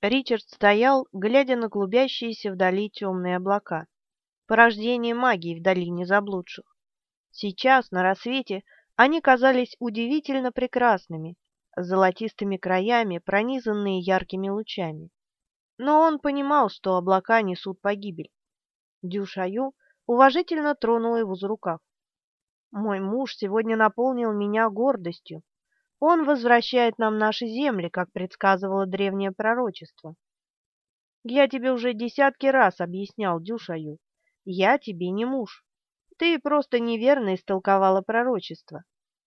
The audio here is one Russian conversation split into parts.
Ричард стоял, глядя на клубящиеся вдали темные облака. Порождение магии в долине заблудших. Сейчас, на рассвете, они казались удивительно прекрасными, с золотистыми краями, пронизанные яркими лучами. Но он понимал, что облака несут погибель. Дюшаю уважительно тронула его за рукав. «Мой муж сегодня наполнил меня гордостью. Он возвращает нам наши земли, как предсказывало древнее пророчество. Я тебе уже десятки раз объяснял, Дюшаю, я тебе не муж. Ты просто неверно истолковала пророчество.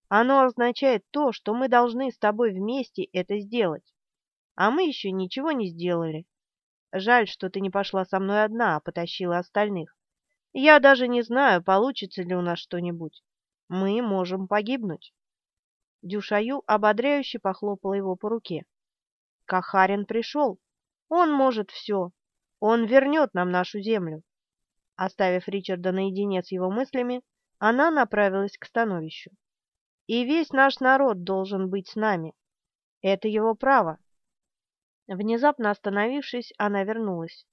Оно означает то, что мы должны с тобой вместе это сделать. А мы еще ничего не сделали. Жаль, что ты не пошла со мной одна, а потащила остальных. Я даже не знаю, получится ли у нас что-нибудь. Мы можем погибнуть. Дюшаю ободряюще похлопала его по руке. Кахарин пришел. Он может все. Он вернет нам нашу землю. Оставив Ричарда наедине с его мыслями, она направилась к становищу. И весь наш народ должен быть с нами. Это его право. Внезапно остановившись, она вернулась.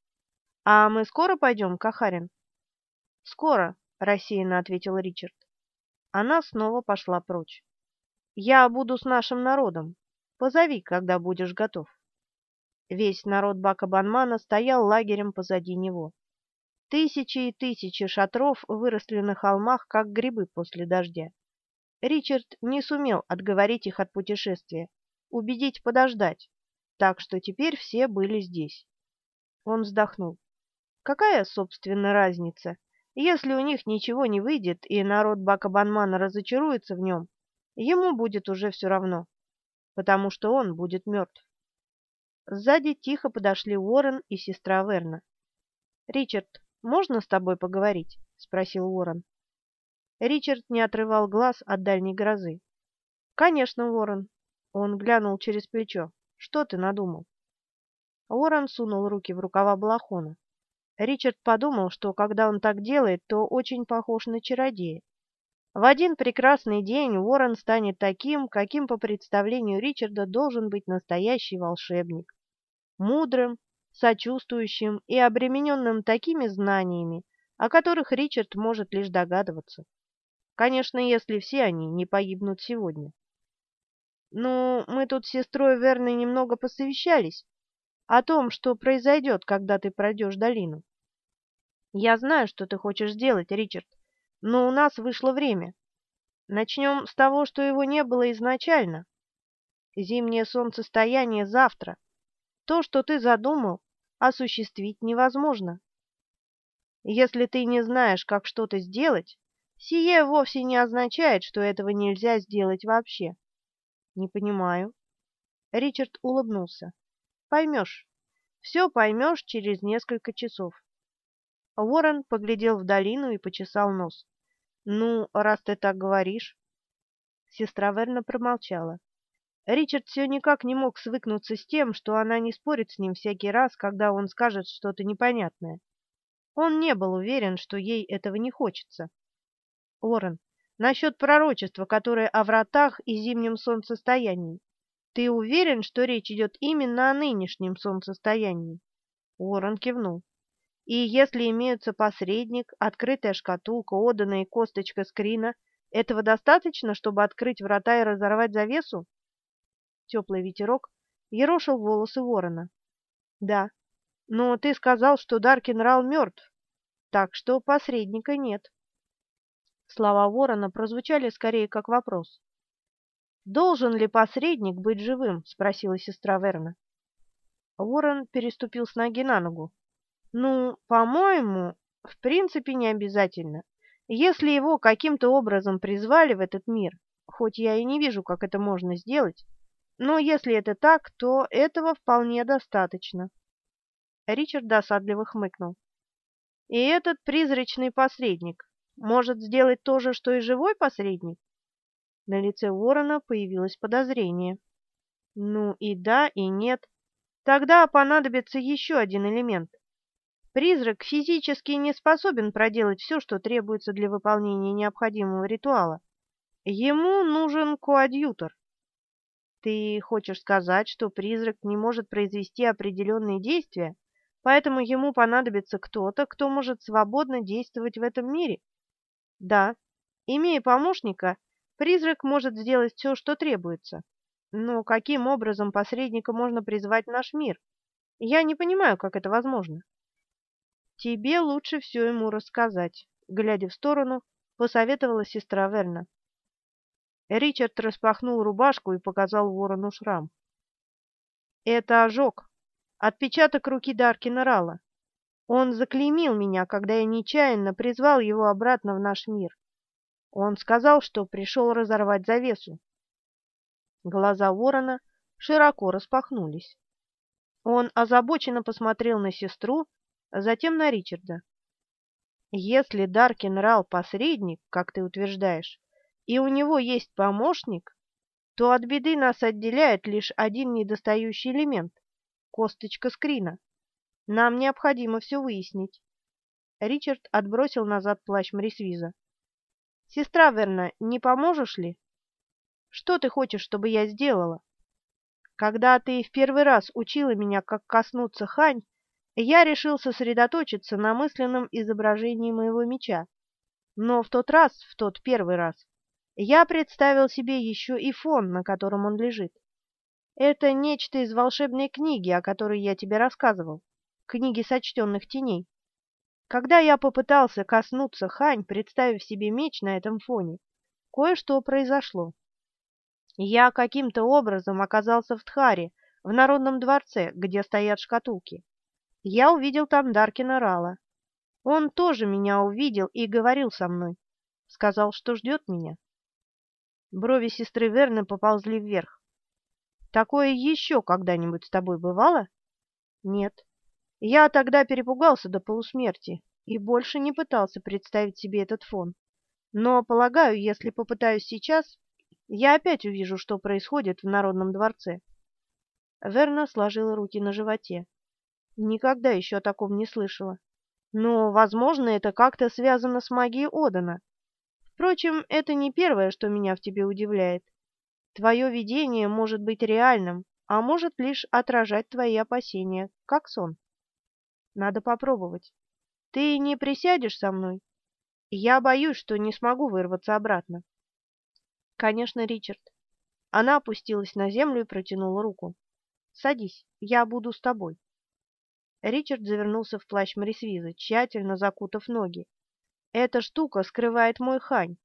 «А мы скоро пойдем, Кахарин?» «Скоро», — рассеянно ответил Ричард. Она снова пошла прочь. Я буду с нашим народом. Позови, когда будешь готов. Весь народ Бакабанмана стоял лагерем позади него. Тысячи и тысячи шатров выросли на холмах, как грибы после дождя. Ричард не сумел отговорить их от путешествия, убедить подождать, так что теперь все были здесь. Он вздохнул. Какая, собственно, разница, если у них ничего не выйдет, и народ Бакабанмана разочаруется в нем, ему будет уже все равно, потому что он будет мертв. Сзади тихо подошли Уоррен и сестра Верна. «Ричард, можно с тобой поговорить?» — спросил Уоррен. Ричард не отрывал глаз от дальней грозы. «Конечно, Уоррен». Он глянул через плечо. «Что ты надумал?» Уоррен сунул руки в рукава балахона. Ричард подумал, что когда он так делает, то очень похож на чародея. В один прекрасный день Уоррен станет таким, каким по представлению Ричарда должен быть настоящий волшебник. Мудрым, сочувствующим и обремененным такими знаниями, о которых Ричард может лишь догадываться. Конечно, если все они не погибнут сегодня. Ну, мы тут с сестрой Верной немного посовещались о том, что произойдет, когда ты пройдешь долину. Я знаю, что ты хочешь сделать, Ричард, но у нас вышло время. Начнем с того, что его не было изначально. Зимнее солнцестояние завтра. То, что ты задумал, осуществить невозможно. Если ты не знаешь, как что-то сделать, сие вовсе не означает, что этого нельзя сделать вообще. Не понимаю. Ричард улыбнулся. Поймешь. Все поймешь через несколько часов. Уоррен поглядел в долину и почесал нос. «Ну, раз ты так говоришь...» Сестра Верна промолчала. Ричард все никак не мог свыкнуться с тем, что она не спорит с ним всякий раз, когда он скажет что-то непонятное. Он не был уверен, что ей этого не хочется. Уоррен, насчет пророчества, которое о вратах и зимнем солнцестоянии. Ты уверен, что речь идет именно о нынешнем солнцестоянии? Уоррен кивнул. И если имеются посредник, открытая шкатулка, Одана и косточка скрина, этого достаточно, чтобы открыть врата и разорвать завесу? Теплый ветерок ерошил волосы ворона. Да, но ты сказал, что Даркин Рал мертв, так что посредника нет. Слова ворона прозвучали скорее как вопрос. «Должен ли посредник быть живым?» — спросила сестра Верна. Ворон переступил с ноги на ногу. Ну, по-моему, в принципе не обязательно. Если его каким-то образом призвали в этот мир, хоть я и не вижу, как это можно сделать, но если это так, то этого вполне достаточно. Ричард досадливо хмыкнул. И этот призрачный посредник может сделать то же, что и живой посредник? На лице Уоррена появилось подозрение. Ну и да, и нет. Тогда понадобится еще один элемент. Призрак физически не способен проделать все, что требуется для выполнения необходимого ритуала. Ему нужен коадьютор. Ты хочешь сказать, что призрак не может произвести определенные действия, поэтому ему понадобится кто-то, кто может свободно действовать в этом мире? Да. Имея помощника, призрак может сделать все, что требуется. Но каким образом посредника можно призвать в наш мир? Я не понимаю, как это возможно. Тебе лучше все ему рассказать, глядя в сторону, посоветовала сестра Верна. Ричард распахнул рубашку и показал ворону шрам. Это ожог. Отпечаток руки Даркина Рала. Он заклеймил меня, когда я нечаянно призвал его обратно в наш мир. Он сказал, что пришел разорвать завесу. Глаза ворона широко распахнулись. Он озабоченно посмотрел на сестру, а затем на Ричарда. «Если Даркин Рал посредник, как ты утверждаешь, и у него есть помощник, то от беды нас отделяет лишь один недостающий элемент — косточка скрина. Нам необходимо все выяснить. Ричард отбросил назад плащ Мрисвиза. «Сестра Верна, не поможешь ли? Что ты хочешь, чтобы я сделала? Когда ты в первый раз учила меня, как коснуться хань, я решил сосредоточиться на мысленном изображении моего меча. Но в тот раз, в тот первый раз, я представил себе еще и фон, на котором он лежит. Это нечто из волшебной книги, о которой я тебе рассказывал, книги сочтенных теней. Когда я попытался коснуться Хань, представив себе меч на этом фоне, кое-что произошло. Я каким-то образом оказался в Тхаре, в Народном дворце, где стоят шкатулки. Я увидел там Даркина Рала. Он тоже меня увидел и говорил со мной. Сказал, что ждет меня. Брови сестры Верны поползли вверх. «Такое еще когда-нибудь с тобой бывало?» «Нет. Я тогда перепугался до полусмерти и больше не пытался представить себе этот фон. Но, полагаю, если попытаюсь сейчас, я опять увижу, что происходит в Народном дворце». Верна сложила руки на животе. Никогда еще о таком не слышала. Но, возможно, это как-то связано с магией Одана. Впрочем, это не первое, что меня в тебе удивляет. Твое видение может быть реальным, а может лишь отражать твои опасения, как сон. Надо попробовать. Ты не присядешь со мной? Я боюсь, что не смогу вырваться обратно. Конечно, Ричард. Она опустилась на землю и протянула руку. Садись, я буду с тобой. Ричард завернулся в плащ Морисвиза, тщательно закутав ноги. Эта штука скрывает мой хань.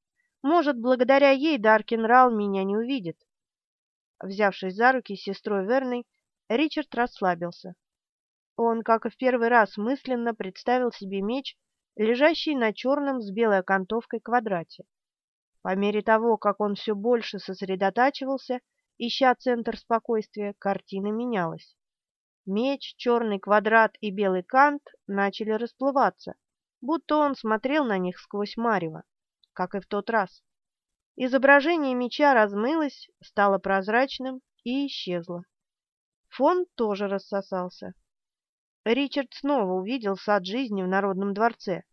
Может, благодаря ей Даркин Рал меня не увидит. Взявшись за руки с сестрой Верной, Ричард расслабился. Он, как и в первый раз, мысленно представил себе меч, лежащий на черном с белой окантовкой квадрате. По мере того, как он все больше сосредотачивался, ища центр спокойствия, картина менялась. Меч, черный квадрат и белый кант начали расплываться, будто он смотрел на них сквозь марево, как и в тот раз. Изображение меча размылось, стало прозрачным и исчезло. Фон тоже рассосался. Ричард снова увидел сад жизни в Народном дворце.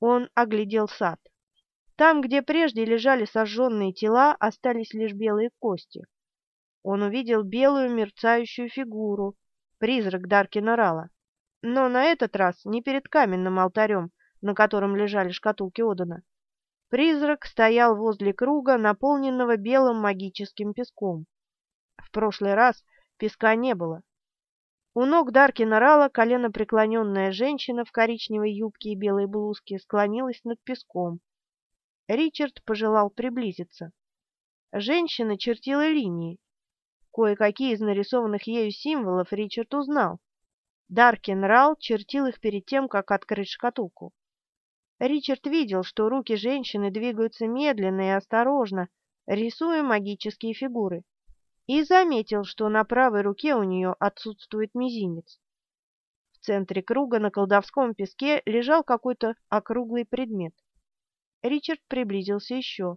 Он оглядел сад. Там, где прежде лежали сожженные тела, остались лишь белые кости. Он увидел белую мерцающую фигуру, призрак Даркина Рала но на этот раз не перед каменным алтарем, на котором лежали шкатулки Одана. Призрак стоял возле круга, наполненного белым магическим песком. В прошлый раз песка не было. У ног Даркина Рала колено преклоненная женщина в коричневой юбке и белой блузке склонилась над песком. Ричард пожелал приблизиться. Женщина чертила линии. Кое-какие из нарисованных ею символов Ричард узнал. Даркин Рал чертил их перед тем, как открыть шкатулку. Ричард видел, что руки женщины двигаются медленно и осторожно, рисуя магические фигуры, и заметил, что на правой руке у нее отсутствует мизинец. В центре круга на колдовском песке лежал какой-то округлый предмет. Ричард приблизился еще.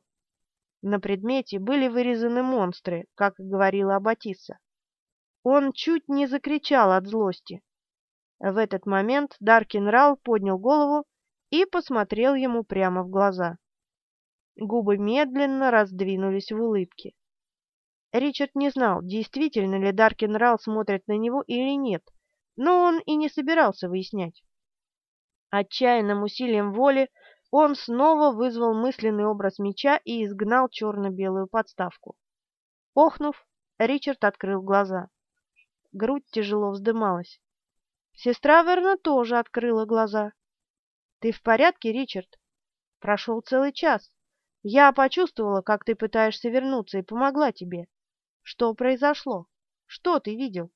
На предмете были вырезаны монстры, как и говорила Аббатиса. Он чуть не закричал от злости. В этот момент Даркин Рал поднял голову и посмотрел ему прямо в глаза. Губы медленно раздвинулись в улыбке. Ричард не знал, действительно ли Даркин Рал смотрит на него или нет, но он и не собирался выяснять. Отчаянным усилием воли он снова вызвал мысленный образ меча и изгнал черно-белую подставку. Охнув, Ричард открыл глаза. Грудь тяжело вздымалась. Сестра Верна тоже открыла глаза. «Ты в порядке, Ричард? Прошел целый час. Я почувствовала, как ты пытаешься вернуться, и помогла тебе. Что произошло? Что ты видел?»